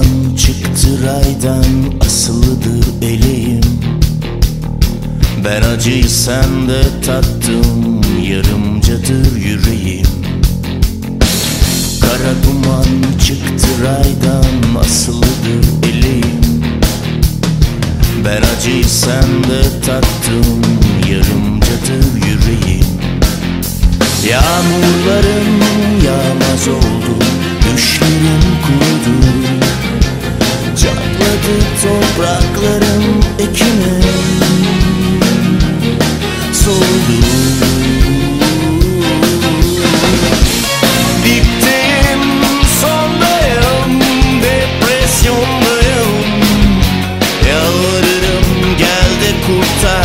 Aman çıktı raydan asılıdır eleğim. Ben acıyı sende tattım yarımcadır yüreğim. Kara duman çıktı raydan asılıdır eleğim. Ben acıyı sende tattım yarımcadır yüreğim. Yağmurlarım yağmaz oldu Düşlerim kurudu. Çatladı topraklarım ekinim Soldu Dipteyim, sondayım, depresyondayım. Yalvarırım gel de kurtar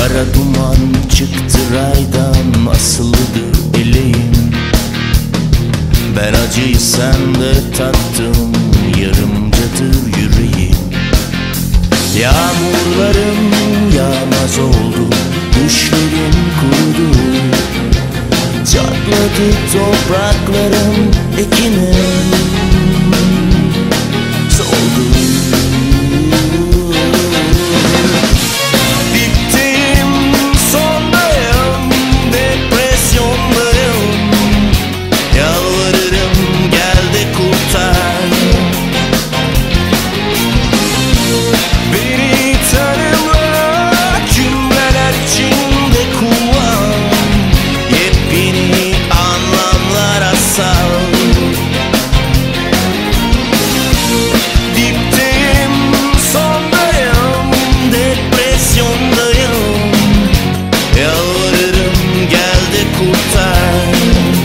Kara duman çıktı raydan Asılıdır eleğim Ben acıyı sende tattım Yarımcadır yüreğim. Yağmurlarım yağmaz oldu Düşlerim kurudu. Çatladı topraklarım ekinim time